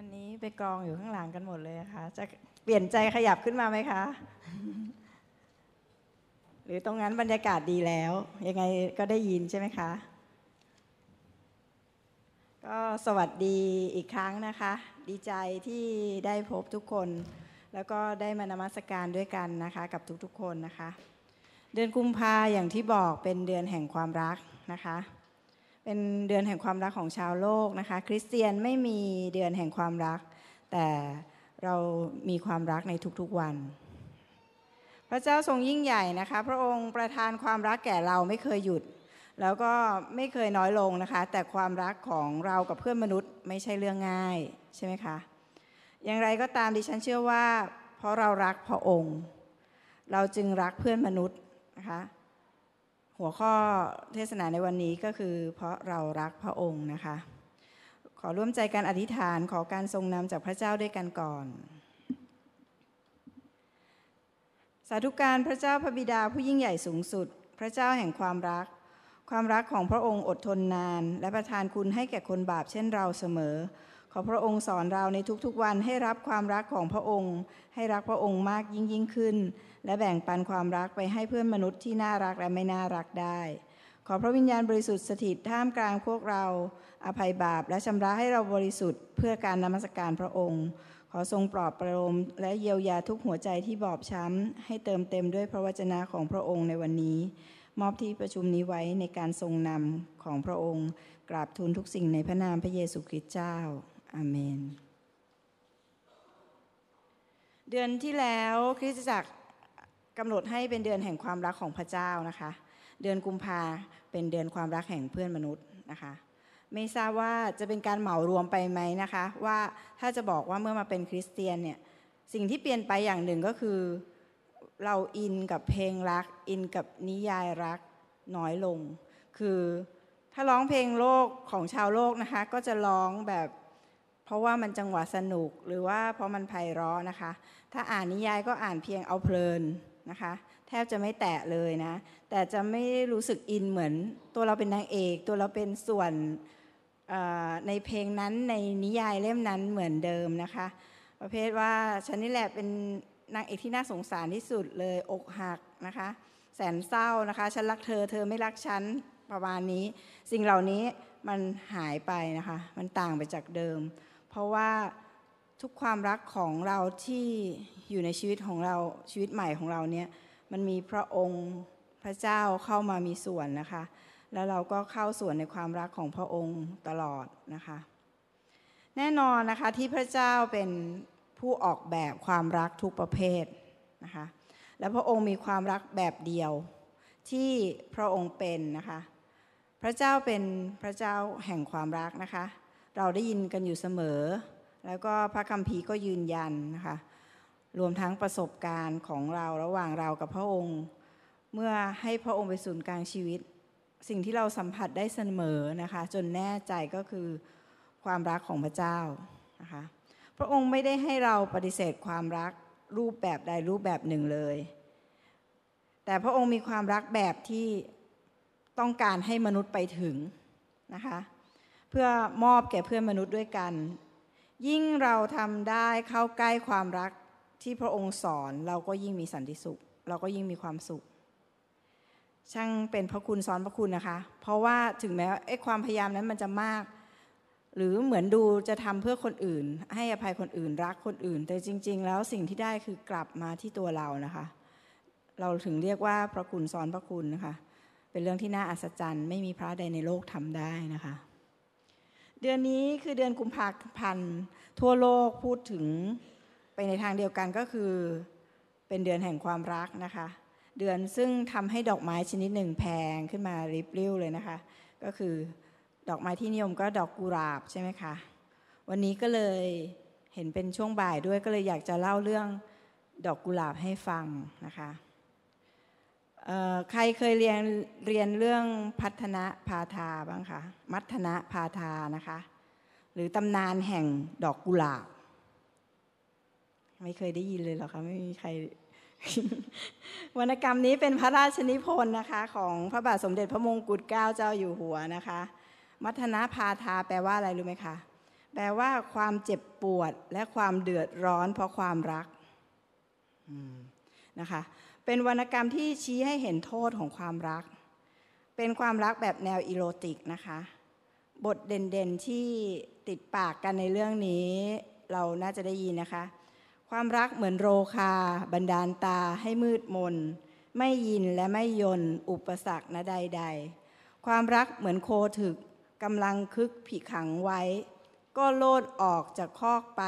วันนี้ไปกองอยู่ข้างหลังกันหมดเลยนะคะจะเปลี่ยนใจขยับขึ้นมาไหมคะ หรือตรงนั้นบรรยากาศดีแล้ว ยังไงก็ได้ยินใช่ไหมคะ ก็สวัสดีอีกครั้งนะคะ ดีใจที่ได้พบทุกคน แล้วก็ได้มานมัสการด้วยกันนะคะ กับทุกๆคนนะคะ เดือนกุมภาอย่างที่บอกเป็นเดือนแห่งความรักนะคะ เป็นเดือนแห่งความรักของชาวโลกนะคะ คริสเตียนไม่มีเดือนแห่งความรัก แต่เรามีความรักในทุกๆวัน พระเจ้าทรงยิ่งใหญ่นะคะ พระองค์ประทานความรักแก่เราไม่เคยหยุด แล้วก็ไม่เคยน้อยลงนะคะ แต่ความรักของเรากับเพื่อนมนุษย์ไม่ใช่เรื่องง่ายใช่ไหมคะอย่างไรก็ตามดิฉันเชื่อว่า เพราะเรารักพระองค์ เราจึงรักเพื่อนมนุษย์นะคะ หัวข้อเทศนาในวันนี้ก็คือ เพราะเรารักพระองค์นะคะ ขอร่วมใจการอธิษฐานขอการทรงนำจากพระเจ้าด้วยกันก่อน สาธุการพระเจ้าพระบิดาผู้ยิ่งใหญ่สูงสุด พระเจ้าแห่งความรัก ความรักของพระองค์อดทนนาน และประทานคุณให้แก่คนบาปเช่นเราเสมอ อพระองค์สอนเราในทุกๆวันให้รับความรักของพระองค์ ให้รักพระองค์มากยิ่งยิ่งขึ้น และแบ่งปันความรักไปให้เพื่อนมนุษย์ที่น่ารักและไม่น่ารักได้ ขอพระวิญญาณบริสุทธิ์สถิตท่ามกลางพวกเรา อภัยบาปและชำระให้เราบริสุทธิ์เพื่อการนมัสการพระองค์ ขอทรงปลอบประโลมและเยียวยาทุกหัวใจที่บอบช้ำ ให้เติมเต็มด้วยพระวจนะของพระองค์ในวันนี้ มอบที่ประชุมนี้ไว้ในการทรงนำของพระองค์ กราบทูลทุกสิ่งในพระนามพระเยซูคริสต์เจ้า อาเมน เดือนที่แล้วคริสตจักรกำหนดให้เป็นเดือนแห่งความรักของพระเจ้านะคะ เดือนกุมภาเป็นเดือนความรักแห่งเพื่อนมนุษย์นะคะ ไม่ทราบว่าจะเป็นการเหมารวมไปไหมนะคะ ว่าถ้าจะบอกว่าเมื่อมาเป็นคริสเตียนเนี่ยสิ่งที่เปลี่ยนไปอย่างหนึ่งก็คือ เราอินกับเพลงรัก อินกับนิยายรักน้อยลง คือถ้าร้องเพลงโลกของชาวโลกนะคะ ก็จะร้องแบบ เพราะว่ามันจังหวะสนุกหรือว่าเพราะมันไพเราะนะคะ ถ้าอ่านนิยายก็อ่านเพียงเอาเพลินนะคะ แทบจะไม่แตะเลยนะ แต่จะไม่รู้สึกอินเหมือน ตัวเราเป็นนางเอก ตัวเราเป็นส่วนในเพลงนั้นในนิยายเล่มนั้นเหมือนเดิมนะคะ ประเภทว่าฉันนี่แหละเป็นนางเอกที่น่าสงสารที่สุดเลยอกหักนะคะ แสนเศร้านะคะ ฉันรักเธอเธอไม่รักฉันประมาณนี้ สิ่งเหล่านี้มันหายไปนะคะ มันต่างไปจากเดิม ราะว่าทุกความรักของเราที่อยู่ในชีวิตของเราชีวิตใหม่ของเราเนี่ยมันมีพระองค์พระเจ้าเข้ามามีส่วนนะคะ แล้วเราก็เข้าส่วนในความรักของพระองค์ตลอดนะคะ แน่นอนนะคะที่พระเจ้าเป็นผู้ออกแบบความรักทุกประเภทนะคะ และพระองค์มีความรักแบบเดียวที่พระองค์เป็นนะคะ พระเจ้าเป็นพระเจ้าแห่งความรักนะคะ เราได้ยินกันอยู่เสมอ แล้วก็พระคัมภีร์ก็ยืนยันนะคะรวมทั้งประสบการณ์ของเราระหว่างเรากับพระองค์ เมื่อให้พระองค์เป็นศูนย์กลางชีวิต สิ่งที่เราสัมผัสได้เสมอนะคะจนแน่ใจก็คือความรักของพระเจ้านะคะพระองค์ไม่ได้ให้เราปฏิเสธความรักรูปแบบใดรูปแบบหนึ่งเลย แต่พระองค์มีความรักแบบที่ต้องการให้มนุษย์ไปถึงนะคะ พื่อมอบแก่เพื่อนมนุษย์ด้วยกัน ยิ่งเราทำได้เข้าใกล้ความรักที่พระองค์สอนเราก็ยิ่งมีสันติสุข เราก็ยิ่งมีความสุข ช่างเป็นพระคุณซ้อนพระคุณนะคะ เพราะว่าถึงแม้ไอ้ความพยายามนั้นมันจะมาก หรือเหมือนดูจะทำเพื่อคนอื่น ให้อภัยคนอื่นรักคนอื่น แต่จริง ๆ แล้วสิ่งที่ได้คือกลับมาที่ตัวเรานะคะ เราถึงเรียกว่าพระคุณซ้อนพระคุณนะคะ เป็นเรื่องที่น่าอัศจรรย์ ไม่มีพระใดในโลกทำได้นะคะ เดือนนี้คือเดือนกุมภาพันธ์ทั่วโลกพูดถึงไปในทางเดียวกันก็คือ เป็นเดือนแห่งความรักนะคะ เดือนซึ่งทำให้ดอกไม้ชนิดหนึ่งแพงขึ้นมาริบลิ่วเลยนะคะ ก็คือดอกไม้ที่นิยมก็ดอกกุหลาบใช่ไหมคะวันนี้ก็เลยเห็นเป็นช่วงบ่ายด้วยก็เลยอยากจะเล่าเรื่องดอกกุหลาบให้ฟังนะคะ ใครเคยเรียนเรียนเรื่องพัฒนะพาทาบ้างคะมัฒนะพาทานะคะ หรือตำนานแห่งดอกกุหลาบ ไม่เคยได้ยินเลยหรอคะไม่มีใคร วรรณกรรมนี้เป็นพระราชนิพนธ์นะคะ ของพระบาทสมเด็จพระมงกุฎเกล้าเจ้าอยู่หัวนะคะ มัฒนะพาทาแปลว่าอะไรรู้ไหมคะ แปลว่าความเจ็บปวดและความเดือดร้อนเพราะความรักนะคะ เป็นวรรณกรรมที่ชี้ให้เห็นโทษของความรัก เป็นความรักแบบแนวอีโรติกนะคะ บทเด่นๆที่ติดปากกันในเรื่องนี้ เราน่าจะได้ยินนะคะ ความรักเหมือนโรคา บันดาลตาให้มืดมน ไม่ยินและไม่ยน อุปสรรคนะใด ๆ ความรักเหมือนโคถึกกำลังคึกผีขังไว้ ก็โลดออกจากคอกไป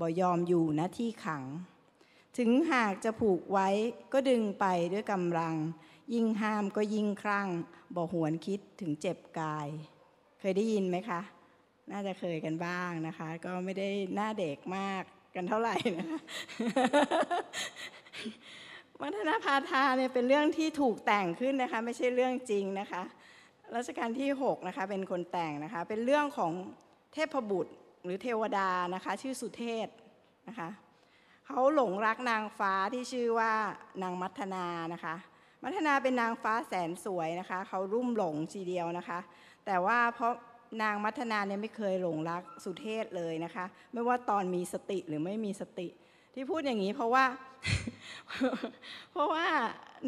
บ่ยอมอยู่ณที่ขัง ถึงหากจะผูกไว้ก็ดึงไปด้วยกำลัง ยิ่งห้ามก็ยิ่งครั่งบ่หวนคิดถึงเจ็บกาย เคยได้ยินไหมคะ น่าจะเคยกันบ้างนะคะ ก็ไม่ได้หน้าเด็กมากกันเท่าไหร่นะคะมัทนาพาทาเนี่ยเป็นเรื่องที่ถูกแต่งขึ้นนะคะ ไม่ใช่เรื่องจริงนะคะรัชกาลที่6นะคะเป็นคนแต่งนะคะ เป็นเรื่องของเทพบุตรหรือเทวดานะคะ ชื่อสุเทพนะคะ เขาหลงรักนางฟ้าที่ชื่อว่านางมัทนานะคะ มัทนาเป็นนางฟ้าแสนสวยนะคะ เขารุ่มหลงทีเดียวนะคะ แต่ว่าเพราะนางมัทนาเนี่ยไม่เคยหลงรักสุเทพเลยนะคะ ไม่ว่าตอนมีสติหรือไม่มีสติ ที่พูดอย่างนี้เพราะว่า เพราะว่า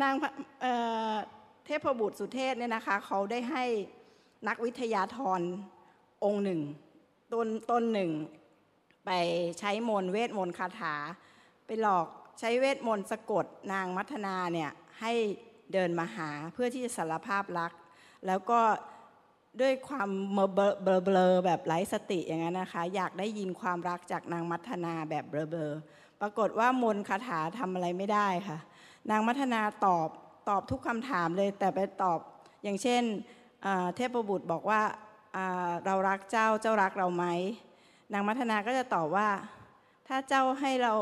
นางเทพบุตรสุเทพเนี่ยนะคะเขาได้ให้นักวิทยาธรองค์หนึ่งตนตนหนึ่ง ไปใช้มนเวทมนต์คาถา ไปหลอกใช้เวทมนต์สะกดนางมัทนาเนี่ยให้เดินมาหาเพื่อที่จะสารภาพรัก แล้วก็ด้วยความเบลเบลอแบบไร้สติอย่างนั้นนะคะ อยากได้ยินความรักจากนางมัทนาแบบเบลเบลปรากฏว่ามนคาถาทำอะไรไม่ได้ค่ะ นางมัทนาตอบตอบทุกคำถามเลย แต่ไปตอบอย่างเช่นเทพบุตรบอกว่าเรารักเจ้าเจ้ารักเราไหมนางมัทนาก็จะตอบว่า ถ้าเจ้าให้เรา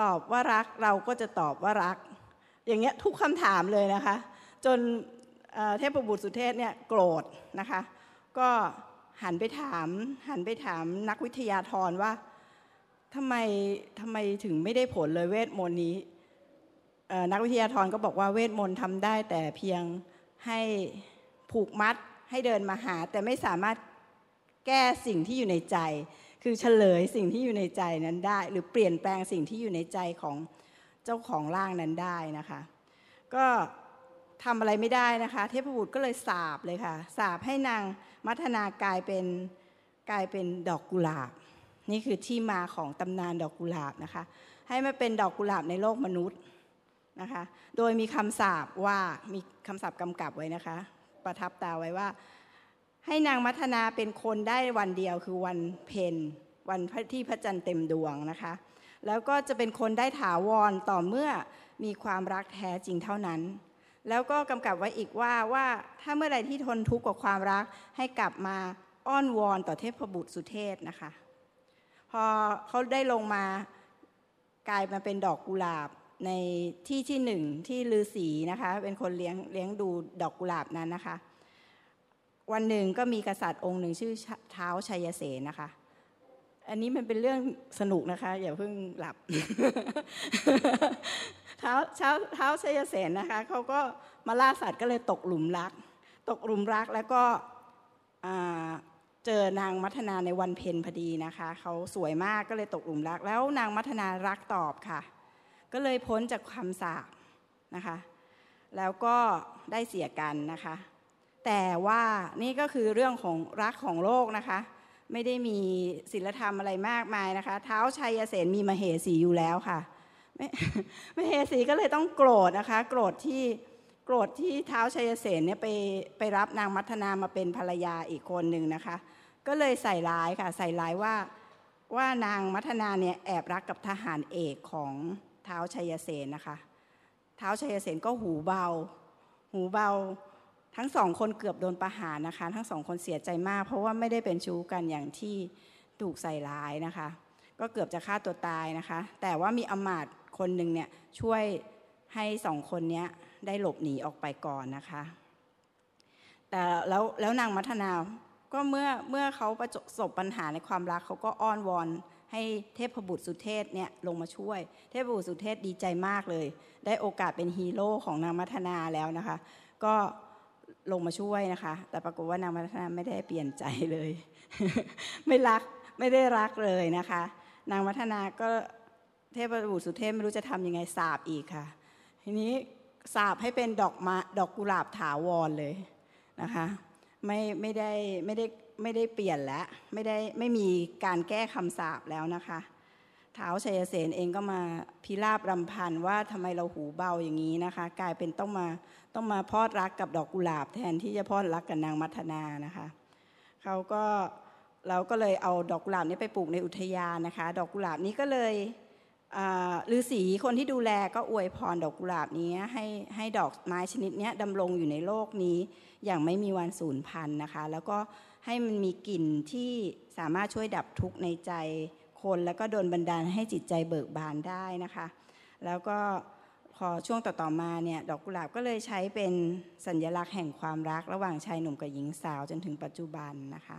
ตอบว่ารักเราก็จะตอบว่ารัก อย่างเงี้ยทุกคำถามเลยนะคะ จนเทพบุตรสุเทพเนี่ยโกรธนะคะ ก็หันไปถามหันไปถามนักวิทยาธรว่าทำไมทำไมถึงไม่ได้ผลเลยเวทมนต์นี้นักวิทยาธรก็บอกว่าเวทมนต์ทำได้แต่เพียงให้ผูกมัดให้เดินมาหา แต่ไม่สามารถแก้สิ่งที่อยู่ในใจ คือเฉลยสิ่งที่อยู่ในใจนั้นได้ หรือเปลี่ยนแปลงสิ่งที่อยู่ในใจของเจ้าของร่างนั้นได้นะคะ ก็ทำอะไรไม่ได้นะคะ เทพบุตรก็เลยสาบเลยค่ะสาบให้นางมัทนากลายเป็นกลายเป็นดอกกุหลาบ นี่คือที่มาของตำนานดอกกุหลาบนะคะ ให้มาเป็นดอกกุหลาบในโลกมนุษย์นะคะ โดยมีคำสาบว่ามีคำสาบกำกับไว้นะคะ ประทับตาไว้ว่า ให้นางมัทนาเป็นคนได้วันเดียวคือวันเพนวันที่พระจันทร์เต็มดวงนะคะ แล้วก็จะเป็นคนได้ถาวรต่อเมื่อมีความรักแท้จริงเท่านั้น แล้วก็กำกับไว้อีกว่าว่าถ้าเมื่อใดที่ทนทุกข์กับความรักให้กลับมาอ้อนวอนต่อเทพบุตรสุเทพนะคะ พอเขาได้ลงมากลายมาเป็นดอกกุหลาบในที่ที่หนึ่งที่ลือศีนะคะ เป็นคนเลี้ยงเลี้ยงดูดอกกุหลาบนั้นนะคะ วันหนึ่งก็มีกษัตริย์องค์หนึ่งชื่อเท้าชัยเสนนะคะ อันนี้มันเป็นเรื่องสนุกนะคะ อย่าเพิ่งหลับ เท้าเท้าเท้าชัยเสนนะคะเขาก็มาล่าสัตว์ก็เลยตกหลุมรัก ตกหลุมรักแล้วก็เจอนางมัทนาในวันเพ็ญพอดีนะคะเขาสวยมากก็เลยตกหลุมรัก แล้วนางมัทนารักตอบค่ะ ก็เลยพ้นจากคำสาปนะคะ แล้วก็ได้เสียกันนะคะ แต่ว่านี่ก็คือเรื่องของรักของโลกนะคะ ไม่ได้มีศีลธรรมอะไรมากมายนะคะ เท้าชัยเสนมีมเหสีอยู่แล้วค่ะมเหสีก็เลยต้องโกรธนะคะ โกรธที่โกรธที่เท้าชัยเสนเนี่ยไปไปรับนางมัทนามาเป็นภรรยาอีกคนหนึ่งนะคะ ก็เลยใส่ร้ายค่ะ ใส่ร้ายว่าว่านางมัทนาเนี่ยแอบรักกับทหารเอกของเท้าชัยเสนนะคะ เท้าชัยเสนก็หูเบา หูเบา ทั้งสองคนเกือบโดนประหารนะคะ ทั้งสองคนเสียใจมาก เพราะว่าไม่ได้เป็นชู้กันอย่างที่ถูกใส่ร้ายนะคะ ก็เกือบจะฆ่าตัวตายนะคะ แต่ว่ามีอมาตคนหนึ่งเนี่ยช่วยให้สองคนนี้ได้หลบหนีออกไปก่อนนะคะ แต่แล้วแล้วนางมัทนาก็เมื่อเมื่อเขาประสบปัญหาในความรักเขาก็อ้อนวอนให้เทพบุตรสุเทพเนี่ยลงมาช่วย เทพบุตรสุเทพดีใจมากเลย ได้โอกาสเป็นฮีโร่ของนางมัทนาแล้วนะคะ ก็ ลงมาช่วยนะคะ แต่ปรากฏว่านางมัทนาไม่ได้เปลี่ยนใจเลย ไม่รักไม่ได้รักเลยนะคะ นางมัทนาก็เทพบุตรสุเทพไม่รู้จะทำยังไงสาบอีกค่ะ ทีนี้สาบให้เป็นดอกมาดอกกุหลาบถาวรเลยนะคะไม่ไม่ได้ไม่ได้ไม่ได้เปลี่ยนแล้วไม่ได้ไม่มีการแก้คำสาบแล้วนะคะ ท้าชัยเสนเองก็มาพิราบรำพันว่าทำไมเราหูเบาอย่างนี้นะคะ กลายเป็นต้องมาต้องมาพอดรักกับดอกกุหลาบ แทนที่จะพอดรักกับนางมัทนานะคะเขาก็เราก็เลยเอาดอกกุหลาบนี้ไปปลูกในอุทยานนะคะ ดอกกุหลาบนี้ก็เลยฤาษีคนที่ดูแลก็อวยพรดอกกุหลาบนี้ให้ให้ดอกไม้ชนิดนี้ดำรงอยู่ในโลกนี้ อย่างไม่มีวันสูญพันธุ์นะคะ แล้วก็ให้มันมีกลิ่นที่สามารถช่วยดับทุกข์ในใจ คน แล้วก็โดนบันดาลให้จิตใจเบิกบานได้นะคะ แล้วก็พอช่วงต่อๆมาเนี่ยดอกกุหลาบก็เลยใช้เป็นสัญลักษณ์แห่งความรักระหว่างชายหนุ่มกับหญิงสาวจนถึงปัจจุบันนะคะ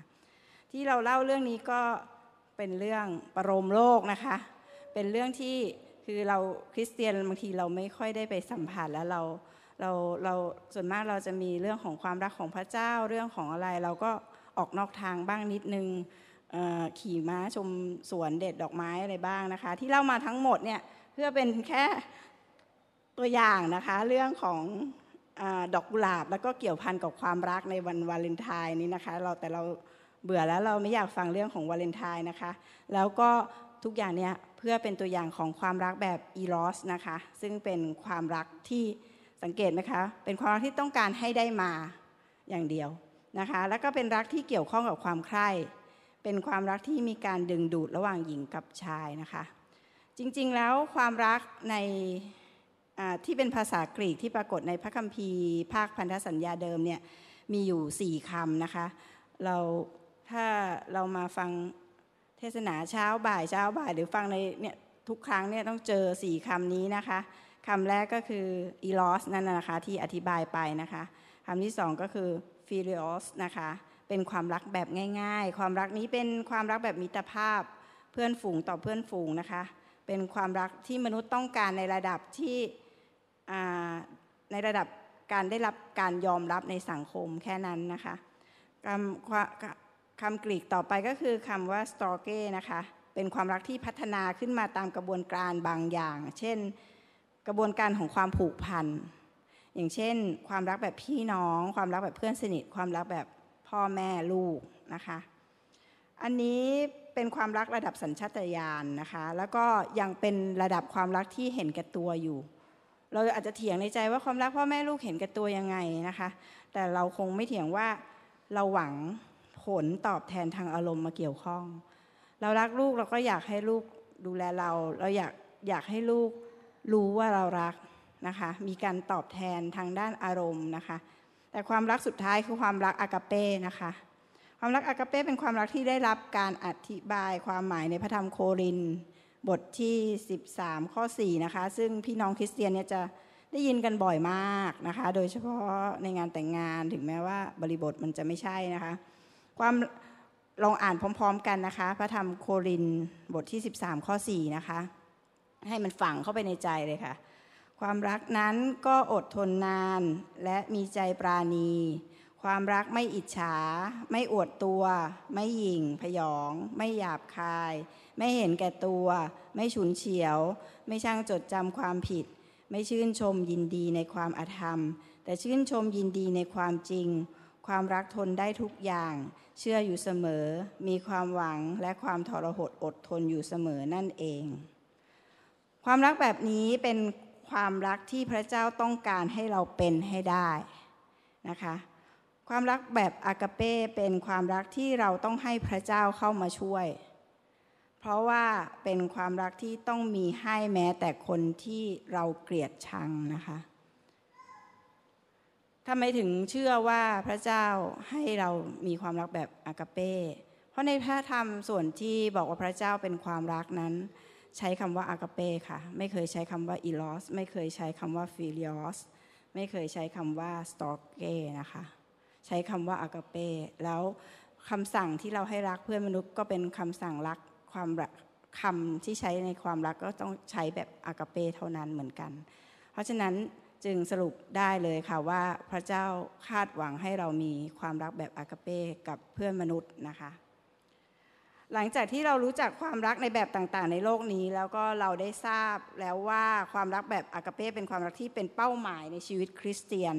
ที่เราเล่าเรื่องนี้ก็เป็นเรื่องประโลมโลกนะคะ เป็นเรื่องที่คือเราคริสเตียนบางทีเราไม่ค่อยได้ไปสัมผัสแล้วเราเราเราส่วนมากเราจะมีเรื่องของความรักของพระเจ้าเรื่องของอะไร เราก็ออกนอกทางบ้างนิดนึง ขี่ม้าชมสวนเด็ดดอกไม้อะไรบ้างนะคะ ที่เล่ามาทั้งหมดเนี่ยเพื่อเป็นแค่ตัวอย่างนะคะเรื่องของอดอกกุหลาบ แล้วก็เกี่ยวพันกับความรักในวันวาเลนไทน์นี้นะคะ เราแต่เราเบื่อแล้วเราไม่อยากฟังเรื่องของวาเลนไทน์นะคะ แล้วก็ทุกอย่างเนี่ยเพื่อเป็นตัวอย่างของความรักแบบอีรอสนะคะ ซึ่งเป็นความรักที่สังเกตไหมคะ เป็นความรักที่ต้องการให้ได้มาอย่างเดียวนะคะ แล้วก็เป็นรักที่เกี่ยวข้องกับความใคร่ เป็นความรักที่มีการดึงดูดระหว่างหญิงกับชายนะคะ จริงๆแล้วความรักในที่เป็นภาษากรีกที่ปรากฏในพระคัมภีร์ ภาคพันธสัญญาเดิมเนี่ยมีอยู่สี่คำนะคะ เราถ้าเรามาฟังเทศนาเช้าบ่ายเช้าบ่าย หรือฟังในเนี่ยทุกครั้งเนี่ยต้องเจอสี่คำนี้นะคะคำแรกก็คืออีลอสนั่นนะคะที่อธิบายไปนะคะคำที่สองก็คือฟิลิออสนะคะ เป็นความรักแบบง่าย ๆ ความรักนี้เป็นความรักแบบมิตรภาพเพื่อนฝูงต่อเพื่อนฝูงนะคะ เป็นความรักที่มนุษย์ต้องการในระดับที่ในระดับการได้รับการยอมรับในสังคมแค่นั้นนะคะคำคำกรีกต่อไปก็คือคำว่า s t o r เกนะคะเป็นความรักที่พัฒนาขึ้นมาตามกระบวนการบางอย่าง เช่นกระบวนการของความผูกพัน อย่างเช่น ความรักแบบพี่น้อง ความรักแบบเพื่อนสนิท ความรักแบบ พ่อแม่ลูกนะคะ อันนี้เป็นความรักระดับสัญชาตญาณนนะคะ แล้วก็ยังเป็นระดับความรักที่เห็นแก่ตัวอยู่ เราอาจจะเถียงในใจว่าความรักพ่อแม่ลูกเห็นแก่ตัวยังไงนะคะ แต่เราคงไม่เถียงว่าเราหวังผลตอบแทนทางอารมณ์มาเกี่ยวข้อง เรารักลูกเราก็อยากให้ลูกดูแลเรา เราอยากอยากให้ลูกรู้ว่าเรารักนะคะ มีการตอบแทนทางด้านอารมณ์นะคะ แต่ความรักสุดท้ายคือความรักอากาเป้นะคะ ความรักอากาเป้เป็นความรักที่ได้รับการอธิบายความหมายในพระธรรมโครินบทที่ 13 ข้อ 4 นะคะ ซึ่งพี่น้องคริสเตียนเนี่ยจะได้ยินกันบ่อยมากนะคะ โดยเฉพาะในงานแต่งงานถึงแม้ว่าบริบทมันจะไม่ใช่นะคะ ความลองอ่านพร้อม ๆ กันนะคะ พระธรรมโครินบทที่ 13 ข้อ 4 นะคะ ให้มันฝังเข้าไปในใจเลยค่ะ ความรักนั้นก็อดทนนานและมีใจปราณี ความรักไม่อิจฉา ไม่อวดตัว ไม่หยิ่ง พยอง ไม่หยาบคาย ไม่เห็นแก่ตัว ไม่ฉุนเฉียว ไม่ช่างจดจำความผิด ไม่ชื่นชมยินดีในความอธรรม แต่ชื่นชมยินดีในความจริง ความรักทนได้ทุกอย่าง เชื่ออยู่เสมอ มีความหวังและความทรหดอดทนอยู่เสมอนั่นเอง ความรักแบบนี้เป็น ความรักที่พระเจ้าต้องการให้เราเป็นให้ได้นะคะ ความรักแบบอากาเป้เป็นความรักที่เราต้องให้พระเจ้าเข้ามาช่วย เพราะว่าเป็นความรักที่ต้องมีให้แม้แต่คนที่เราเกลียดชังนะคะทำไมถึงเชื่อว่าพระเจ้าให้เรามีความรักแบบอากาเป้ เพราะในพระธรรมส่วนที่บอกว่าพระเจ้าเป็นความรักนั้น ใช้คำว่าอากาเป้ค่ะ ไม่เคยใช้คำว่าอีรอสไม่เคยใช้คำว่าฟิลิออสไม่เคยใช้คำว่าสตอร์เก้นะคะ ใช้คำว่าอากาเป้แล้วคำสั่งที่เราให้รักเพื่อนมนุษย์ก็เป็นคำสั่งรักความรักคำที่ใช้ในความรักก็ต้องใช้แบบอากาเป้เท่านั้นเหมือนกัน เพราะฉะนั้นจึงสรุปได้เลยค่ะว่าพระเจ้าคาดหวังให้เรามีความรักแบบอากาเป้กับเพื่อนมนุษย์นะคะ หลังจากที่เรารู้จักความรักในแบบต่างๆ ในโลกนี้ แล้วก็เราได้ทราบแล้วว่าความรักแบบอากาเป้เป็นความรักที่เป็นเป้าหมายในชีวิตคริสเตียน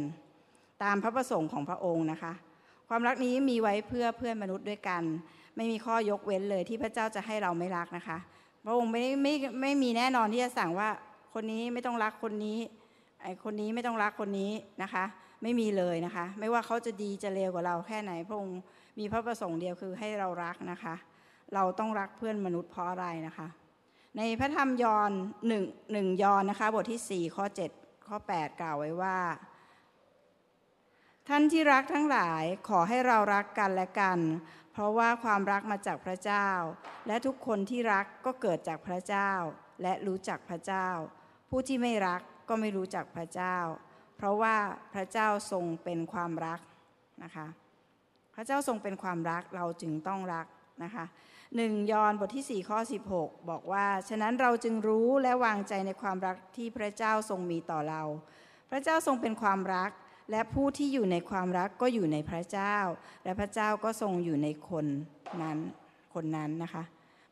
ตามพระประสงค์ของพระองค์นะคะ ความรักนี้มีไว้เพื่อเพื่อนมนุษย์ด้วยกัน ไม่มีข้อยกเว้นเลยที่พระเจ้าจะให้เราไม่รักนะคะ พระองค์ไม่ไม่ไม่มีแน่นอนที่จะสั่งว่าคนนี้ไม่ต้องรักคนนี้ไอคนนี้ไม่ต้องรักคนนี้นะคะ ไม่มีเลยนะคะ ไม่ว่าเขาจะดีจะเลวกว่าเราแค่ไหน พระองค์มีพระประสงค์เดียวคือให้เรารักนะคะ เราต้องรักเพื่อนมนุษย์เพราะอะไรนะคะ ในพระธรรมยอห์นหนึ่งหนึ่งยอห์นนะคะบทที่ 4 ข้อ 7 ข้อ 8 กล่าวไว้ว่า ท่านที่รักทั้งหลายขอให้เรารักกันและกัน เพราะว่าความรักมาจากพระเจ้า และทุกคนที่รักก็เกิดจากพระเจ้า และรู้จักพระเจ้า ผู้ที่ไม่รักก็ไม่รู้จักพระเจ้า เพราะว่าพระเจ้าทรงเป็นความรักนะคะ พระเจ้าทรงเป็นความรักเราจึงต้องรักนะคะ หนึ่งยอห์นบทที่ 4 ข้อ 16 บอกว่า ฉะนั้นเราจึงรู้และวางใจในความรักที่พระเจ้าทรงมีต่อเรา พระเจ้าทรงเป็นความรัก และผู้ที่อยู่ในความรักก็อยู่ในพระเจ้า และพระเจ้าก็ทรงอยู่ในคนนั้นคนนั้นนะคะ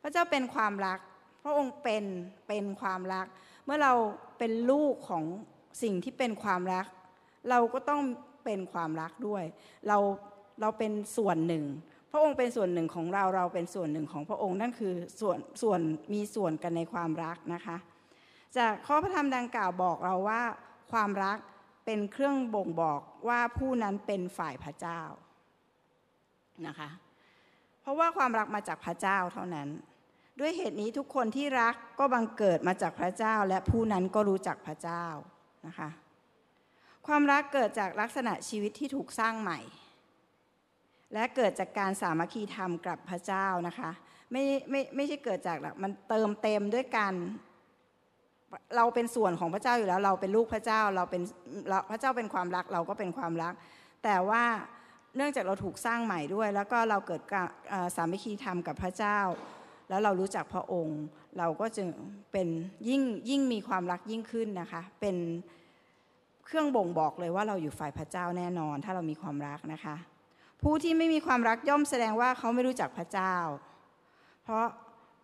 พระเจ้าเป็นความรัก พระองค์เป็นเป็นความรัก เมื่อเราเป็นลูกของสิ่งที่เป็นความรัก เราก็ต้องเป็นความรักด้วย เราเราเป็นส่วนหนึ่ง พระองค์เป็นส่วนหนึ่งของเราเราเป็นส่วนหนึ่งของพระองค์นั่นคือส่วนส่วนมีส่วนกันในความรักนะคะ จากข้อพระธรรมดังกล่าวบอกเราว่าความรักเป็นเครื่องบ่งบอกว่าผู้นั้นเป็นฝ่ายพระเจ้านะคะ เพราะว่าความรักมาจากพระเจ้าเท่านั้น ด้วยเหตุนี้ทุกคนที่รักก็บังเกิดมาจากพระเจ้า และผู้นั้นก็รู้จักพระเจ้านะคะ ความรักเกิดจากลักษณะชีวิตที่ถูกสร้างใหม่ และเกิดจากการสามัคคีธรรมกับพระเจ้านะคะ ไม่ไม่ไม่ใช่เกิดจากมันเติมเต็มด้วยกันเราเป็นส่วนของพระเจ้าอยู่แล้ว เราเป็นลูกพระเจ้าเราเป็นพระเจ้าเป็นความรักเราก็เป็นความรัก แต่ว่าเนื่องจากเราถูกสร้างใหม่ด้วย แล้วก็เราเกิดสามัคคีธรรมกับพระเจ้า แล้วเรารู้จักพระองค์ เราก็จึงเป็นยิ่งยิ่งมีความรักยิ่งขึ้นนะคะ เป็นเครื่องบ่งบอกเลยว่าเราอยู่ฝ่ายพระเจ้าแน่นอน ถ้าเรามีความรักนะคะ ผู้ที่ไม่มีความรักย่อมแสดงว่าเขาไม่รู้จักพระเจ้า เพราะ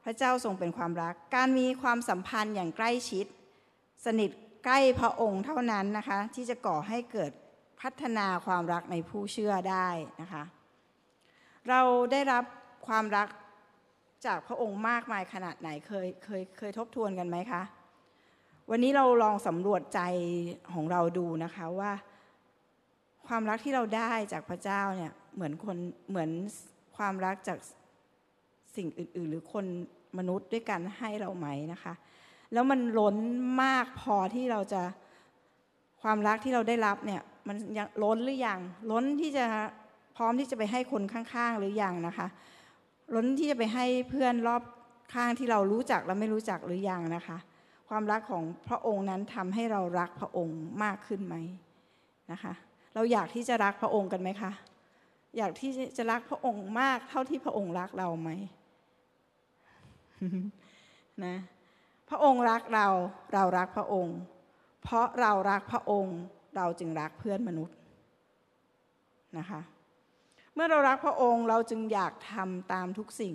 พระเจ้าทรงเป็นความรัก การมีความสัมพันธ์อย่างใกล้ชิด สนิทใกล้พระองค์เท่านั้นนะคะ ที่จะก่อให้เกิดพัฒนาความรักในผู้เชื่อได้นะคะ เราได้รับความรักจากพระองค์มากมายขนาดไหนเคยเคยเคยทบทวนกันไหมคะ วันนี้เราลองสำรวจใจของเราดูนะคะว่า ความรักที่เราได้จากพระเจ้าเนี่ย เหมือนคนเหมือนความรักจากสิ่งอื่น ๆ หรือคนมนุษย์ด้วยกันให้เราไหมนะคะ แล้วมันล้นมากพอที่เราจะความรักที่เราได้รับเนี่ยมันยังล้นหรือยังล้นที่จะพร้อมที่จะไปให้คนข้างๆหรือยังนะคะ ล้นที่จะไปให้เพื่อนรอบข้างที่เรารู้จักและไม่รู้จักหรือยังนะคะ ความรักของพระองค์นั้นทำให้เรารักพระองค์มากขึ้นไหมนะคะ เราอยากที่จะรักพระองค์กันไหมคะ อยากที่จะรักพระองค์มากเท่าที่พระองค์รักเราไหมนะ พระองค์รักเรา เรารักพระองค์ เพราะเรารักพระองค์ เราจึงรักเพื่อนมนุษย์นะคะ เมื่อเรารักพระองค์เราจึงอยากทำตามทุกสิ่ง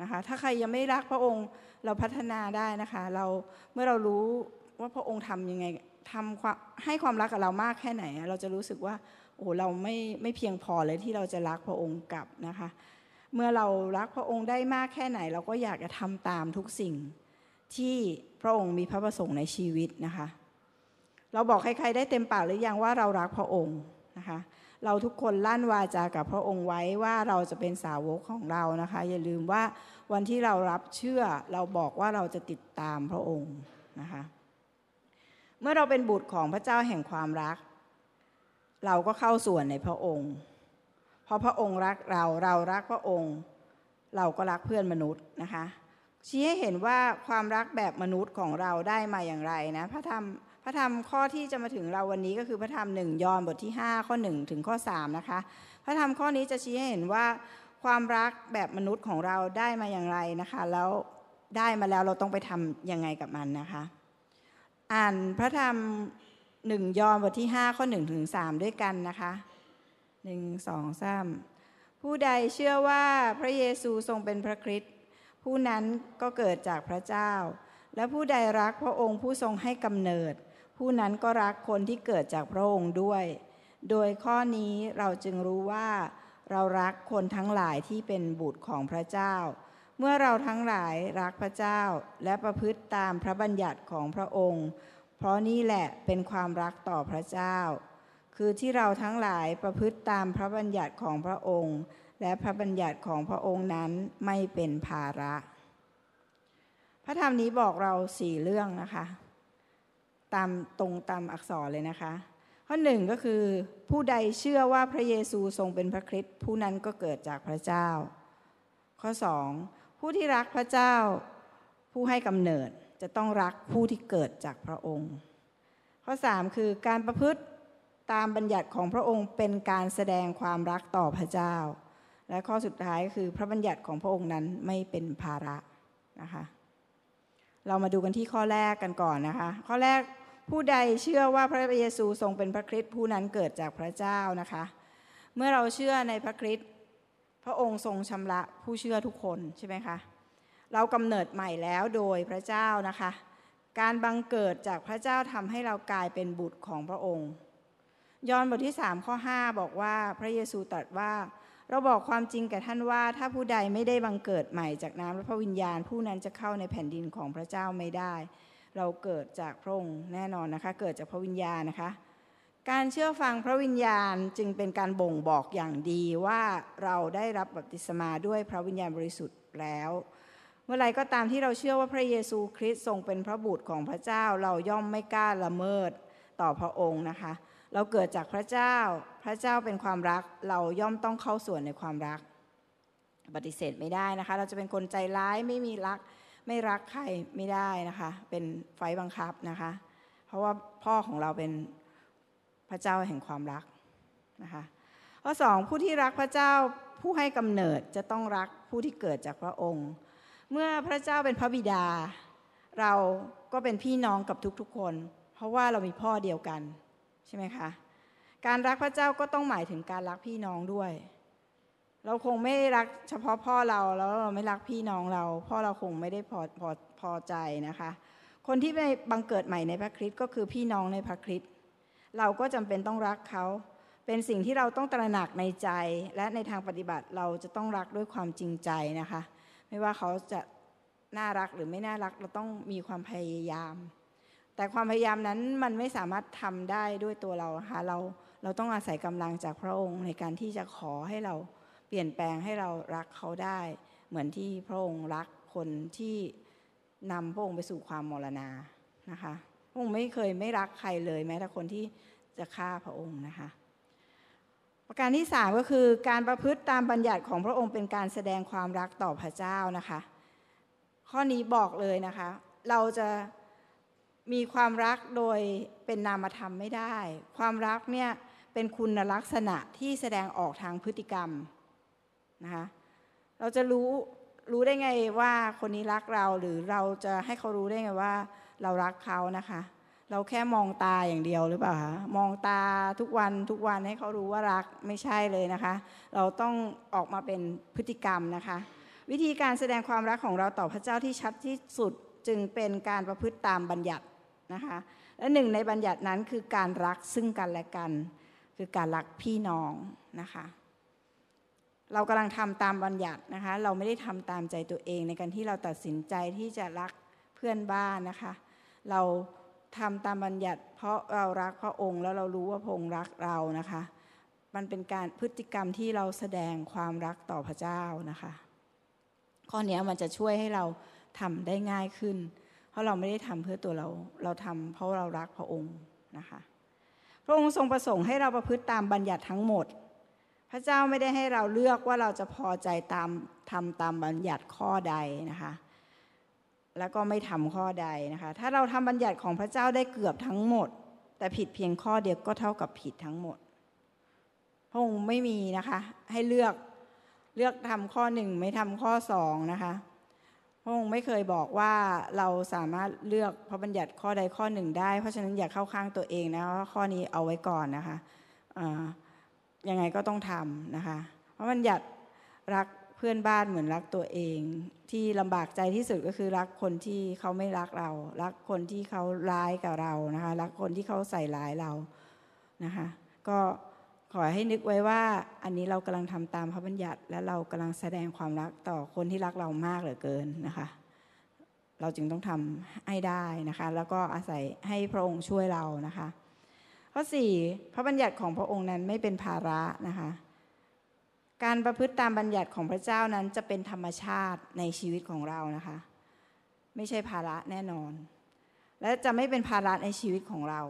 นะคะ ถ้าใครยังไม่รักพระองค์เราพัฒนาได้นะคะ เราเมื่อเรารู้ว่าพระองค์ทำยังไงทำให้ความรักกับเรามากแค่ไหน เราจะรู้สึกว่า โอ้เราไม่ไม่เพียงพอเลยที่เราจะรักพระองค์กลับนะคะ เมื่อเรารักพระองค์ได้มากแค่ไหน เราก็อยากจะทำตามทุกสิ่งที่พระองค์มีพระประสงค์ในชีวิตนะคะ เราบอกใครๆได้เต็มปากหรือยังว่าเรารักพระองค์นะคะ เราทุกคนลั่นวาจากับพระองค์ไว้ว่าเราจะเป็นสาวกของเรานะคะ อย่าลืมว่าวันที่เรารับเชื่อเราบอกว่าเราจะติดตามพระองค์นะคะ เมื่อเราเป็นบุตรของพระเจ้าแห่งความรัก เราก็เข้าส่วนในพระองค์ เพราะพระองค์รักเราเรารักพระองค์ เราก็รักเพื่อนมนุษย์นะคะชี้ให้เห็นว่าความรักแบบมนุษย์ของเราได้มาอย่างไรนะพระธรรมพระธรรมข้อที่จะมาถึงเราวันนี้ก็คือพระธรรมหนึ่งยอห์นบทที่ 5 ข้อ 1 ถึงข้อ 3 นะคะ พระธรรมข้อนี้จะชี้ให้เห็นว่าความรักแบบมนุษย์ของเราได้มาอย่างไรนะคะ แล้วได้มาแล้วเราต้องไปทำยังไงกับมันนะคะ อ่านพระธรรม หนึ่งยอห์นบทที่5ข้อ1ถึง3ด้วยกันนะคะหนึ่งสองสามผู้ใดเชื่อว่าพระเยซูทรงเป็นพระคริสต์ผู้นั้นก็เกิดจากพระเจ้า และผู้ใดรักพระองค์ผู้ทรงให้กำเนิด ผู้นั้นก็รักคนที่เกิดจากพระองค์ด้วย โดยข้อนี้เราจึงรู้ว่า เรารักคนทั้งหลายที่เป็นบุตรของพระเจ้า เมื่อเราทั้งหลายรักพระเจ้าและประพฤติตามพระบัญญัติของพระองค์ เพราะนี่แหละเป็นความรักต่อพระเจ้า คือที่เราทั้งหลายประพฤติตามพระบัญญัติของพระองค์ และพระบัญญัติของพระองค์นั้นไม่เป็นภาระ พระธรรมนี้บอกเราสี่เรื่องนะคะ ตามตรงตามอักษรเลยนะคะ ข้อหนึ่งก็คือผู้ใดเชื่อว่าพระเยซูทรงเป็นพระคริสต์ผู้นั้นก็เกิดจากพระเจ้า ข้อสองผู้ที่รักพระเจ้าผู้ให้กำเนิด จะต้องรักผู้ที่เกิดจากพระองค์ ข้อสามคือการประพฤติตามบัญญัติของพระองค์เป็นการแสดงความรักต่อพระเจ้า และข้อสุดท้ายคือพระบัญญัติของพระองค์นั้นไม่เป็นภาระนะคะเรามาดูกันที่ข้อแรกกันก่อนนะคะ ข้อแรกผู้ใดเชื่อว่าพระเยซูทรงเป็นพระคริสต์ผู้นั้นเกิดจากพระเจ้านะคะ เมื่อเราเชื่อในพระคริสต์พระองค์ทรงชำระผู้เชื่อทุกคนใช่ไหมคะ เรากำเนิดใหม่แล้วโดยพระเจ้านะคะ การบังเกิดจากพระเจ้าทำให้เรากลายเป็นบุตรของพระองค์ ยอห์นบทที่3ข้อ5บอกว่าพระเยซูตรัสว่า เราบอกความจริงแก่ท่านว่า ถ้าผู้ใดไม่ได้บังเกิดใหม่จากน้ำและพระวิญญาณ ผู้นั้นจะเข้าในแผ่นดินของพระเจ้าไม่ได้ เราเกิดจากพระองค์แน่นอนนะคะ เกิดจากพระวิญญาณนะคะการเชื่อฟังพระวิญญาณจึงเป็นการบ่งบอกอย่างดีว่าเราได้รับบัพติศมาด้วยพระวิญญาณบริสุทธิ์แล้ว เมื่อไรก็ตามที่เราเชื่อว่าพระเยซูคริสต์ทรงเป็นพระบุตรของพระเจ้าเราย่อมไม่กล้าละเมิดต่อพระองค์นะคะ เราเกิดจากพระเจ้า พระเจ้าเป็นความรัก เราย่อมต้องเข้าส่วนในความรัก ปฏิเสธไม่ได้นะคะ เราจะเป็นคนใจร้ายไม่มีรัก ไม่รักใครไม่ได้นะคะ เป็นไฟบังคับนะคะ เพราะว่าพ่อของเราเป็นพระเจ้าแห่งความรักนะคะข้อสองผู้ที่รักพระเจ้าผู้ให้กำเนิดจะต้องรักผู้ที่เกิดจากพระองค์ เมื่อพระเจ้าเป็นพระบิดา เราก็เป็นพี่น้องกับทุกๆคน เพราะว่าเรามีพ่อเดียวกันใช่ไหมคะการรักพระเจ้าก็ต้องหมายถึงการรักพี่น้องด้วย เราคงไม่รักเฉพาะพ่อเราแล้วเราไม่รักพี่น้องเรา พ่อเราคงไม่ได้พอพอพอใจนะคะ คนที่ไปบังเกิดใหม่ในพระคริสต์ก็คือพี่น้องในพระคริสต์เราก็จำเป็นต้องรักเขาเป็นสิ่งที่เราต้องตระหนักในใจ และในทางปฏิบัติเราจะต้องรักด้วยความจริงใจนะคะ ไม่ว่าเขาจะน่ารักหรือไม่น่ารักเราต้องมีความพยายาม แต่ความพยายามนั้นมันไม่สามารถทำได้ด้วยตัวเราค่ะเราเราต้องอาศัยกำลังจากพระองค์ในการที่จะขอให้เราเปลี่ยนแปลงให้เรารักเขาได้ เหมือนที่พระองค์รักคนที่นำพระองค์ไปสู่ความมรณานะคะพระองค์ไม่เคยไม่รักใครเลยแม้แต่คนที่จะฆ่าพระองค์นะคะ ประการที่สามก็คือการประพฤติตามบัญญัติของพระองค์เป็นการแสดงความรักต่อพระเจ้านะคะ ข้อนี้บอกเลยนะคะ เราจะมีความรักโดยเป็นนามธรรมไม่ได้ ความรักเนี่ยเป็นคุณลักษณะที่แสดงออกทางพฤติกรรมนะคะเราจะรู้รู้ได้ไงว่าคนนี้รักเราหรือเราจะให้เขารู้ได้ไงว่าเรารักเขานะคะ เราแค่มองตาอย่างเดียวหรือเปล่าคะมองตาทุกวันทุกวันให้เขารู้ว่ารักไม่ใช่เลยนะคะ เราต้องออกมาเป็นพฤติกรรมนะคะ วิธีการแสดงความรักของเราต่อพระเจ้าที่ชัดที่สุดจึงเป็นการประพฤติตามบัญญัตินะคะ และหนึ่งในบัญญัตินั้นคือการรักซึ่งกันและกัน คือการรักพี่น้องนะคะ เรากำลังทำตามบัญญัตินะคะ เราไม่ได้ทำตามใจตัวเองในการที่เราตัดสินใจที่จะรักเพื่อนบ้านนะคะ เรา ทำตามบัญญัติ เพราะเรารักพระองค์แล้วเรารู้ว่าพระองค์รักเรานะคะ มันเป็นการพฤติกรรมที่เราแสดงความรักต่อพระเจ้านะคะ ข้อนี้มันจะช่วยให้เราทำได้ง่ายขึ้น เพราะเราไม่ได้ทำเพื่อตัวเรา เราทำเพราะเรารักพระองค์นะคะ พระองค์ทรงประสงค์ให้เราประพฤติตามบัญญัติทั้งหมด พระเจ้าไม่ได้ให้เราเลือกว่าเราจะพอใจตามทำตามบัญญัติข้อใดนะคะ แล้วก็ไม่ทำข้อใดนะคะ ถ้าเราทำบัญญัติของพระเจ้าได้เกือบทั้งหมด แต่ผิดเพียงข้อเดียวก็เท่ากับผิดทั้งหมด พระองค์ไม่มีนะคะ ให้เลือกเลือกทำข้อหนึ่งไม่ทำข้อสองนะคะพระองค์ไม่เคยบอกว่าเราสามารถเลือกพระบัญญัติข้อใดข้อหนึ่งได้ เพราะฉะนั้นอย่าเข้าข้างตัวเองนะว่าข้อนี้เอาไว้ก่อนนะคะยังไงก็ต้องทำนะคะเพราะบัญญัติรัก เพื่อนบ้านเหมือนรักตัวเอง ที่ลำบากใจที่สุดก็คือรักคนที่เขาไม่รักเรา รักคนที่เขาร้ายกับเรานะคะ รักคนที่เขาใส่ร้ายเรานะคะ ก็ขอให้นึกไว้ว่าอันนี้เรากำลังทำตามพระบัญญัติ และเรากำลังแสดงความรักต่อคนที่รักเรามากเหลือเกินนะคะ เราจึงต้องทำให้ได้นะคะ แล้วก็อาศัยให้พระองค์ช่วยเรานะคะข้อสี่พระบัญญัติของพระองค์นั้นไม่เป็นภาระนะคะ การประพฤติตามบัญญัติของพระเจ้านั้นจะเป็นธรรมชาติในชีวิตของเรานะคะ ไม่ใช่ภาระแน่นอน และจะไม่เป็นภาระในชีวิตของเรา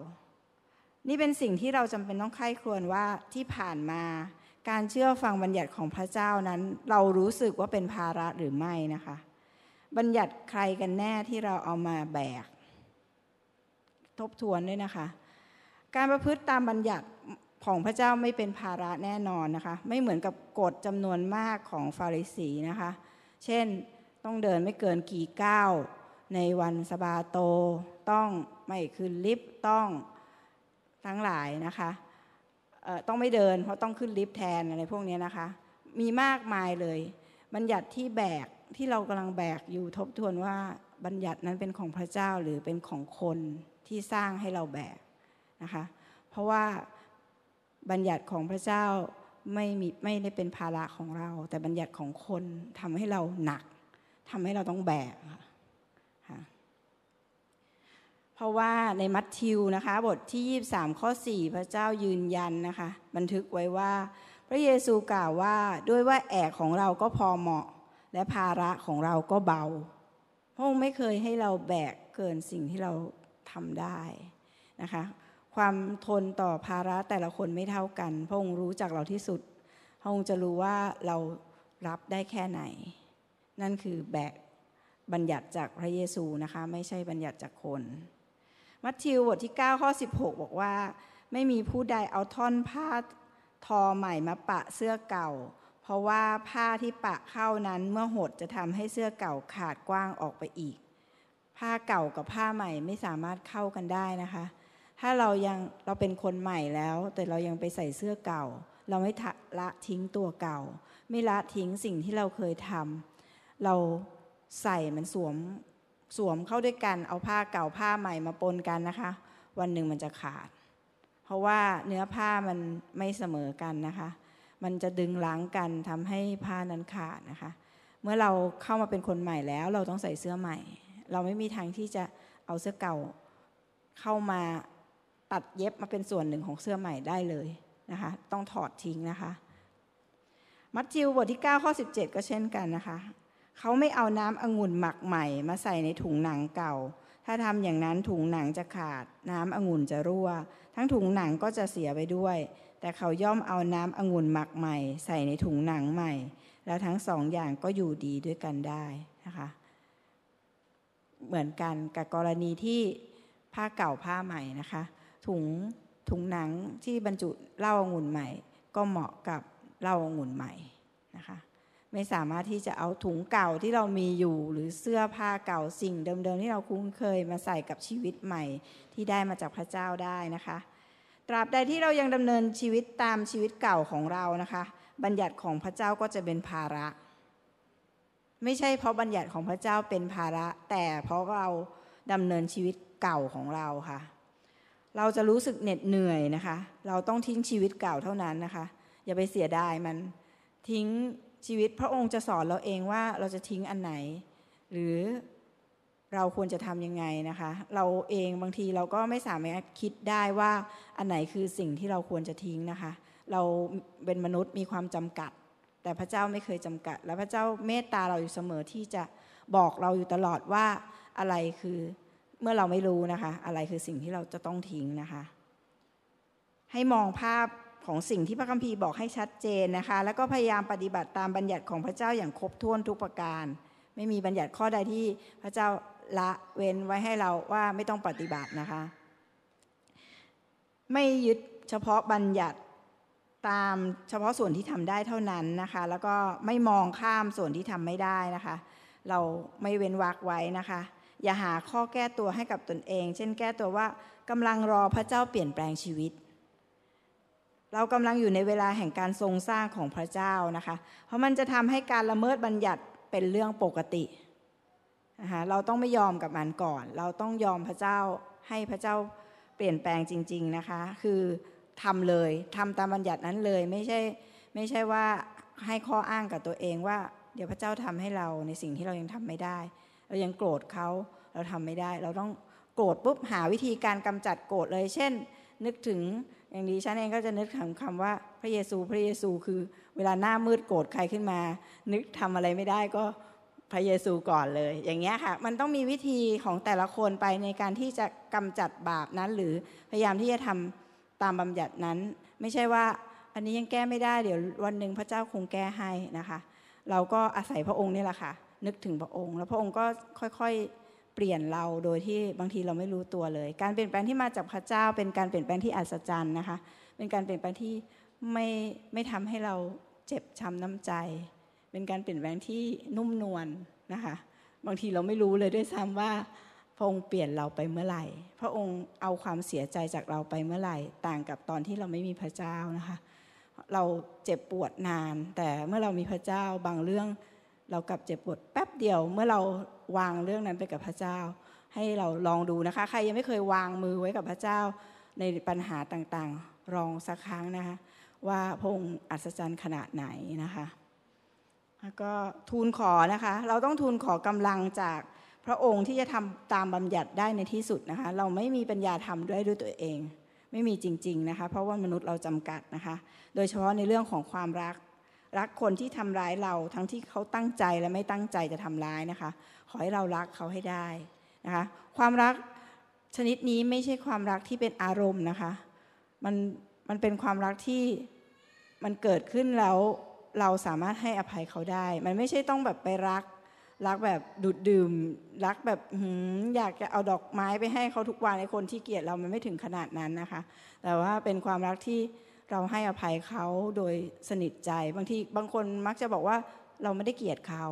นี่เป็นสิ่งที่เราจำเป็นต้องไข้ครวญว่าที่ผ่านมาการเชื่อฟังบัญญัติของพระเจ้านั้น เรารู้สึกว่าเป็นภาระหรือไม่นะคะ บัญญัติใครกันแน่ที่เราเอามาแบก ทบทวนด้วยนะคะ การประพฤติตามบัญญัติ ของพระเจ้าไม่เป็นภาระแน่นอนนะคะ ไม่เหมือนกับกฎจำนวนมากของฟาริสีนะคะ เช่นต้องเดินไม่เกินกี่ก้าวในวันสบาโต ต้องไม่ขึ้นลิฟต์ต้องทั้งหลายนะคะต้องไม่เดินเพราะต้องขึ้นลิฟต์แทนอะไรพวกนี้นะคะ มีมากมายเลยบัญญัติที่แบกที่เรากำลังแบกอยู่ทบทวนว่าบัญญัตินั้นเป็นของพระเจ้าหรือเป็นของคนที่สร้างให้เราแบกนะคะ เพราะว่า บัญญัติของพระเจ้าไม่มีไม่ได้เป็นภาระของเรา แต่บัญญัติของคนทำให้เราหนักทำให้เราต้องแบกค่ะเพราะว่าในมัทธิวนะคะ บทที่ 23 ข้อ 4 พระเจ้ายืนยันนะคะ บันทึกไว้ว่า พระเยซูกล่าวว่าด้วยว่าแอกของเราก็พอเหมาะ และภาระของเราก็เบาพระองค์ไม่เคยให้เราแบกเกินสิ่งที่เราทำได้นะคะ ความทนต่อภาระแต่ละคนไม่เท่ากัน พระองค์รู้จักเราที่สุด พระองค์จะรู้ว่าเรารับได้แค่ไหน นั่นคือแบกบัญญัติจากพระเยซูนะคะ ไม่ใช่บัญญัติจากคน มัทธิวบทที่ 9 ข้อ 16 บอกว่า ไม่มีผู้ใดเอาท่อนผ้าทอใหม่มาปะเสื้อเก่า เพราะว่าผ้าที่ปะเข้านั้นเมื่อหดจะทำให้เสื้อเก่าขาดกว้างออกไปอีก ผ้าเก่ากับผ้าใหม่ไม่สามารถเข้ากันได้นะคะ ถ้าเรายังเราเป็นคนใหม่แล้ว แต่เรายังไปใส่เสื้อเก่า เราไม่ละทิ้งตัวเก่า ไม่ละทิ้งสิ่งที่เราเคยทำเราใส่มันสวมสวมเข้าด้วยกัน เอาผ้าเก่าผ้าใหม่มาปนกันนะคะ วันหนึ่งมันจะขาด เพราะว่าเนื้อผ้ามันไม่เสมอกันนะคะ มันจะดึงล้างกันทำให้ผ้านั้นขาดนะคะ เมื่อเราเข้ามาเป็นคนใหม่แล้ว เราต้องใส่เสื้อใหม่ เราไม่มีทางที่จะเอาเสื้อเก่าเข้ามา ตัดเย็บมาเป็นส่วนหนึ่งของเสื้อใหม่ได้เลยนะคะ ต้องถอดทิ้งนะคะ มัทธิวบทที่9ข้อ17 ก็เช่นกันนะคะ เขาไม่เอาน้ำองุ่นหมักใหม่ มาใส่ในถุงหนังเก่า ถ้าทำอย่างนั้นถุงหนังจะขาด น้ำองุ่นจะรั่ว ทั้งถุงหนังก็จะเสียไปด้วย แต่เขาย่อมเอาน้ำองุ่นหมักใหม่ ใส่ในถุงหนังใหม่ แล้วทั้งสองอย่างก็อยู่ดีด้วยกันได้นะคะ เหมือนกันกับกรณีที่ผ้าเก่าผ้าใหม่นะคะ ถุงถุงหนังที่บรรจุเหล้าองุ่นใหม่ ก็เหมาะกับเหล้าองุ่นใหม่นะคะ ไม่สามารถที่จะเอาถุงเก่าที่เรามีอยู่ หรือเสื้อผ้าเก่าสิ่งเดิมๆที่เราคุ้นเคยมาใส่กับชีวิตใหม่ ที่ได้มาจากพระเจ้าได้นะคะ ตราบใดที่เรายังดำเนินชีวิตตามชีวิตเก่าของเรานะคะ บัญญัติของพระเจ้าก็จะเป็นภาระ ไม่ใช่เพราะบัญญัติของพระเจ้าเป็นภาระ แต่เพราะเราดำเนินชีวิตเก่าของเราค่ะ เราจะรู้สึกเหน็ดเหนื่อยนะคะ เราต้องทิ้งชีวิตเก่าเท่านั้นนะคะ อย่าไปเสียดายมันทิ้งชีวิตพระองค์จะสอนเราเองว่าเราจะทิ้งอันไหน หรือเราควรจะทำยังไงนะคะ เราเองบางทีเราก็ไม่สามารถคิดได้ว่าอันไหนคือสิ่งที่เราควรจะทิ้งนะคะ เราเป็นมนุษย์มีความจำกัด แต่พระเจ้าไม่เคยจำกัด และพระเจ้าเมตตาเราอยู่เสมอที่จะบอกเราอยู่ตลอดว่าอะไรคือ เมื่อเราไม่รู้นะคะ อะไรคือสิ่งที่เราจะต้องทิ้งนะคะ ให้มองภาพของสิ่งที่พระคัมภีร์บอกให้ชัดเจนนะคะ แล้วก็พยายามปฏิบัติตามบัญญัติของพระเจ้าอย่างครบถ้วนทุกประการ ไม่มีบัญญัติข้อใดที่พระเจ้าละเว้นไว้ให้เราว่าไม่ต้องปฏิบัตินะคะ ไม่ยึดเฉพาะบัญญัติตามเฉพาะส่วนที่ทำได้เท่านั้นนะคะ แล้วก็ไม่มองข้ามส่วนที่ทำไม่ได้นะคะ เราไม่เว้นวรรคไว้นะคะ อย่าหาข้อแก้ตัวให้กับตนเอง เช่นแก้ตัวว่ากำลังรอพระเจ้าเปลี่ยนแปลงชีวิต เรากำลังอยู่ในเวลาแห่งการทรงสร้างของพระเจ้านะคะ เพราะมันจะทำให้การละเมิดบัญญัติเป็นเรื่องปกตินะคะเราต้องไม่ยอมกับมันก่อน เราต้องยอมพระเจ้าให้พระเจ้าเปลี่ยนแปลงจริง ๆนะคะ คือทำเลยทำตามบัญญัตินั้นเลยไม่ใช่ไม่ใช่ว่าให้ข้ออ้างกับตัวเองว่า เดี๋ยวพระเจ้าทำให้เราในสิ่งที่เรายังทำไม่ได้ เรายังโกรธเขาเราทำไม่ได้ เราต้องโกรธปุ๊บหาวิธีการกำจัดโกรธเลย เช่น นึกถึงอย่างนี้ฉันเองก็จะนึกถึงคำว่าพระเยซูพระเยซูคือเวลาหน้ามืดโกรธใครขึ้นมา นึกทำอะไรไม่ได้ก็พระเยซูก่อนเลย อย่างเงี้ยค่ะ มันต้องมีวิธีของแต่ละคนไปในการที่จะกำจัดบาปนั้น หรือพยายามที่จะทำตามบัญญัตินั้น ไม่ใช่ว่าอันนี้ยังแก้ไม่ได้เดี๋ยววันหนึ่งพระเจ้าคงแก้ให้นะคะ เราก็อาศัยพระองค์นี่แหละค่ะ นึกถึงพระองค์ แล้วพระองค์ก็ค่อยๆเปลี่ยนเราโดยที่บางทีเราไม่รู้ตัวเลย การเปลี่ยนแปลงที่มาจากพระเจ้า เป็นการเปลี่ยนแปลงที่อัศจรรย์นะคะ เป็นการเปลี่ยนแปลงที่ไม่ไม่ทำให้เราเจ็บช้ำน้ำใจ เป็นการเปลี่ยนแปลงที่นุ่มนวลนะคะ บางทีเราไม่รู้เลยด้วยซ้ำว่าพระองค์เปลี่ยนเราไปเมื่อไหร่ พระองค์เอาความเสียใจจากเราไปเมื่อไหร่ ต่างกับตอนที่เราไม่มีพระเจ้านะคะ เราเจ็บปวดนาน แต่เมื่อเรามีพระเจ้าบางเรื่อง เรากลับเจ็บปวดแป๊บเดียวเมื่อเราวางเรื่องนั้นไปกับพระเจ้า ให้เราลองดูนะคะ ใครยังไม่เคยวางมือไว้กับพระเจ้าในปัญหาต่างๆลองสักครั้งนะคะ ว่าพระองค์อัศจรรย์ขนาดไหนนะคะแล้วก็ทูลขอนะคะ เราต้องทูลขอกำลังจากพระองค์ที่จะทำตามบัญญัติได้ในที่สุดนะคะ เราไม่มีปัญญาทำด้วยด้วยตัวเอง ไม่มีจริง ๆนะคะ เพราะว่ามนุษย์เราจำกัดนะคะ โดยเฉพาะในเรื่องของความรัก รักคนที่ทำร้ายเราทั้งที่เขาตั้งใจและไม่ตั้งใจจะทำร้ายนะคะ ขอให้เรารักเขาให้ได้นะคะ ความรักชนิดนี้ไม่ใช่ความรักที่เป็นอารมณ์นะคะ มันมันเป็นความรักที่มันเกิดขึ้นแล้วเราสามารถให้อภัยเขาได้ มันไม่ใช่ต้องแบบไปรัก รักแบบดูดดื่ม รักแบบอยากจะเอาดอกไม้ไปให้เขาทุกวันไอ้คนที่เกลียดเรามันไม่ถึงขนาดนั้นนะคะ แต่ว่าเป็นความรักที่ เราให้อภัยเขาโดยสนิทใจ บางทีบางคนมักจะบอกว่าเราไม่ได้เกลียดเขา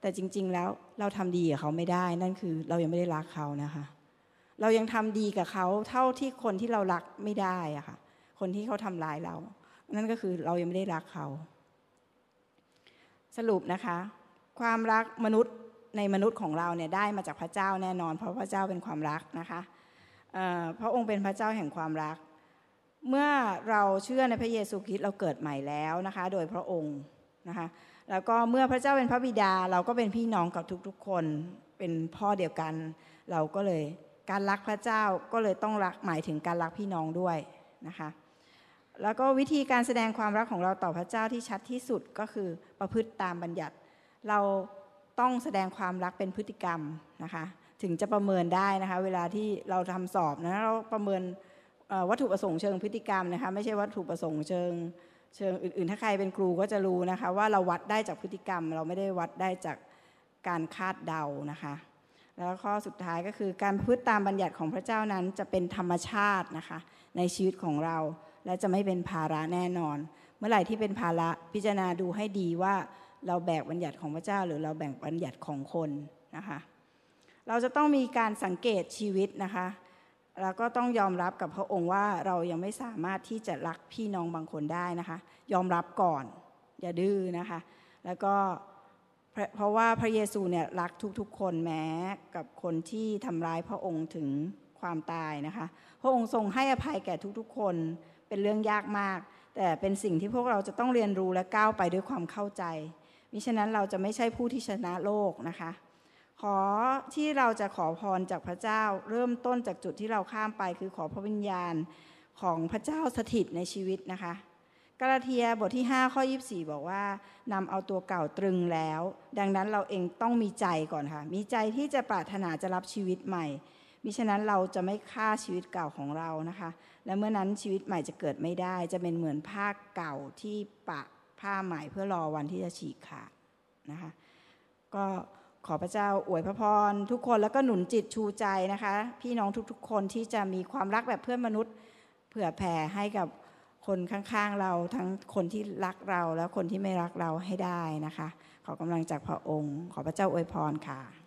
แต่จริง ๆ แล้วเราทำดีกับเขาไม่ได้ นั่นคือเรายังไม่ได้รักเขานะคะ เรายังทำดีกับเขาเท่าที่คนที่เรารักไม่ได้อะค่ะ คนที่เขาทำร้ายเรา นั่นก็คือเรายังไม่ได้รักเขา สรุปนะคะ ความรักมนุษย์ในมนุษย์ของเราเนี่ยได้มาจากพระเจ้าแน่นอน เพราะพระเจ้าเป็นความรักนะคะพระองค์เป็นพระเจ้าแห่งความรัก เมื่อเราเชื่อในพระเยซูคริสต์เราเกิดใหม่แล้วนะคะ โดยพระองค์นะคะแล้วก็เมื่อพระเจ้าเป็นพระบิดาเราก็เป็นพี่น้องกับทุกๆ คนเป็นพ่อเดียวกัน เราก็เลยการรักพระเจ้าก็เลยต้องรักหมายถึงการรักพี่น้องด้วยนะคะแล้วก็วิธีการแสดงความรักของเราต่อพระเจ้าที่ชัดที่สุดก็คือประพฤติตามบัญญัติ เราต้องแสดงความรักเป็นพฤติกรรมนะคะ ถึงจะประเมินได้นะคะ เวลาที่เราทำสอบนะเราประเมิน วัตถุประสงค์เชิงพฤติกรรมนะคะไม่ใช่วัตถุประสงค์เชิงเชิงอื่นๆ ถ้าใครเป็นครูก็จะรู้นะคะว่าเราวัดได้จากพฤติกรรม เราไม่ได้วัดได้จากการคาดเดานะคะแล้วข้อสุดท้ายก็คือการพฤติตามบัญญัติของพระเจ้านั้นจะเป็นธรรมชาตินะคะในชีวิตของเรา และจะไม่เป็นภาระแน่นอน เมื่อไหร่ที่เป็นภาระพิจารณาดูให้ดีว่าเราแบกบัญญัติของพระเจ้า หรือเราแบ่งบัญญัติของคนนะคะเราจะต้องมีการสังเกตชีวิตนะคะ แล้วก็ต้องยอมรับกับพระองค์ว่าเรายังไม่สามารถที่จะรักพี่น้องบางคนได้นะคะ ยอมรับก่อน อย่าดื้อนะคะ แล้วก็เพราะว่าพระเยซูเนี่ยรักทุกๆ คนแม้กับคนที่ทำร้ายพระองค์ถึงความตายนะคะ พระองค์ทรงให้อภัยแก่ทุกๆ คนเป็นเรื่องยากมาก แต่เป็นสิ่งที่พวกเราจะต้องเรียนรู้และก้าวไปด้วยความเข้าใจมิฉะนั้นเราจะไม่ใช่ผู้ที่ชนะโลกนะคะ ขอที่เราจะขอพรจากพระเจ้า เริ่มต้นจากจุดที่เราข้ามไป คือขอพระวิญญาณของพระเจ้าสถิตในชีวิตนะคะกาลาเทียบทที่ 5 ข้อ 24 บอกว่านำเอาตัวเก่าตรึงแล้ว ดังนั้นเราเองต้องมีใจก่อนค่ะ มีใจที่จะปรารถนาจะรับชีวิตใหม่มิฉะนั้นเราจะไม่ฆ่าชีวิตเก่าของเรานะคะ และเมื่อนั้นชีวิตใหม่จะเกิดไม่ได้ จะเป็นเหมือนผ้าเก่าที่ปะผ้าใหม่เพื่อรอวันที่จะฉีกขาดนะคะ ก็ ขอพระเจ้าอวยพระพรทุกคนแล้วก็หนุนจิตชูใจนะคะ พี่น้องทุกๆ คนที่จะมีความรักแบบเพื่อนมนุษย์ เผื่อแผ่ให้กับคนข้างๆเราทั้งคนที่รักเราและคนที่ไม่รักเราให้ได้นะคะ ขอกำลังจากพระองค์ ขอพระเจ้าอวยพรค่ะ